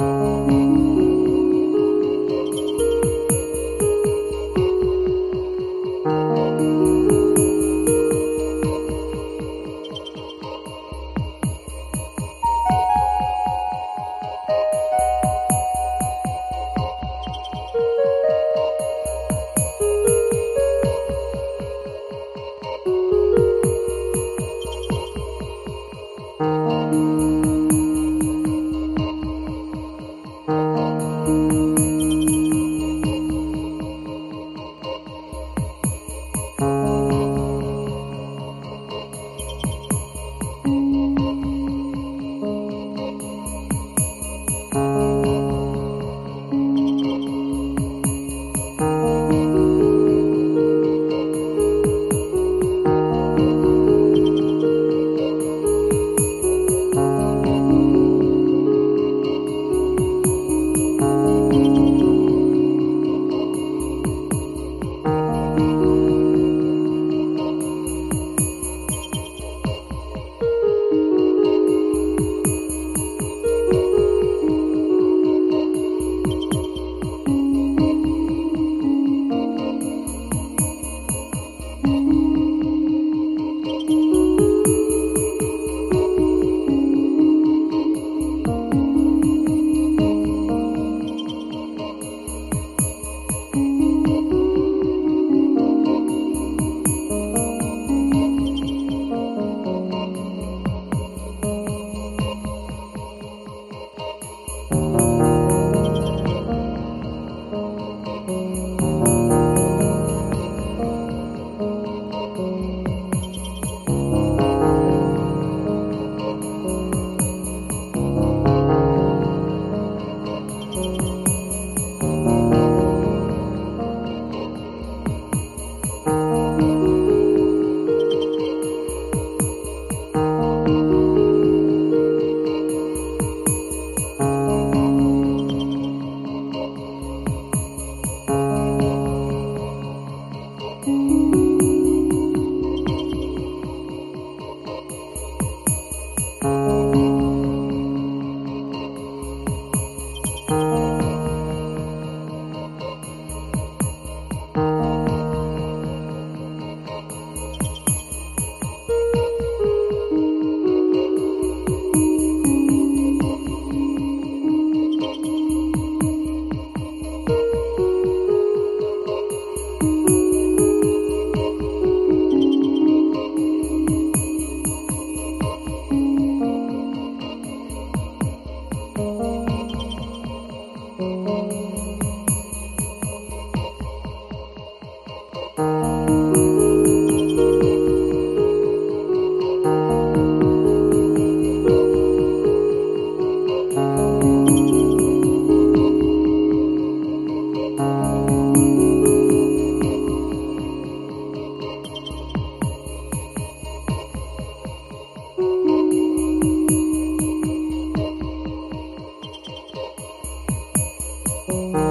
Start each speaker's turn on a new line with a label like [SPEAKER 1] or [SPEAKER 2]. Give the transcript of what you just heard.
[SPEAKER 1] Thank you. Thank you. again.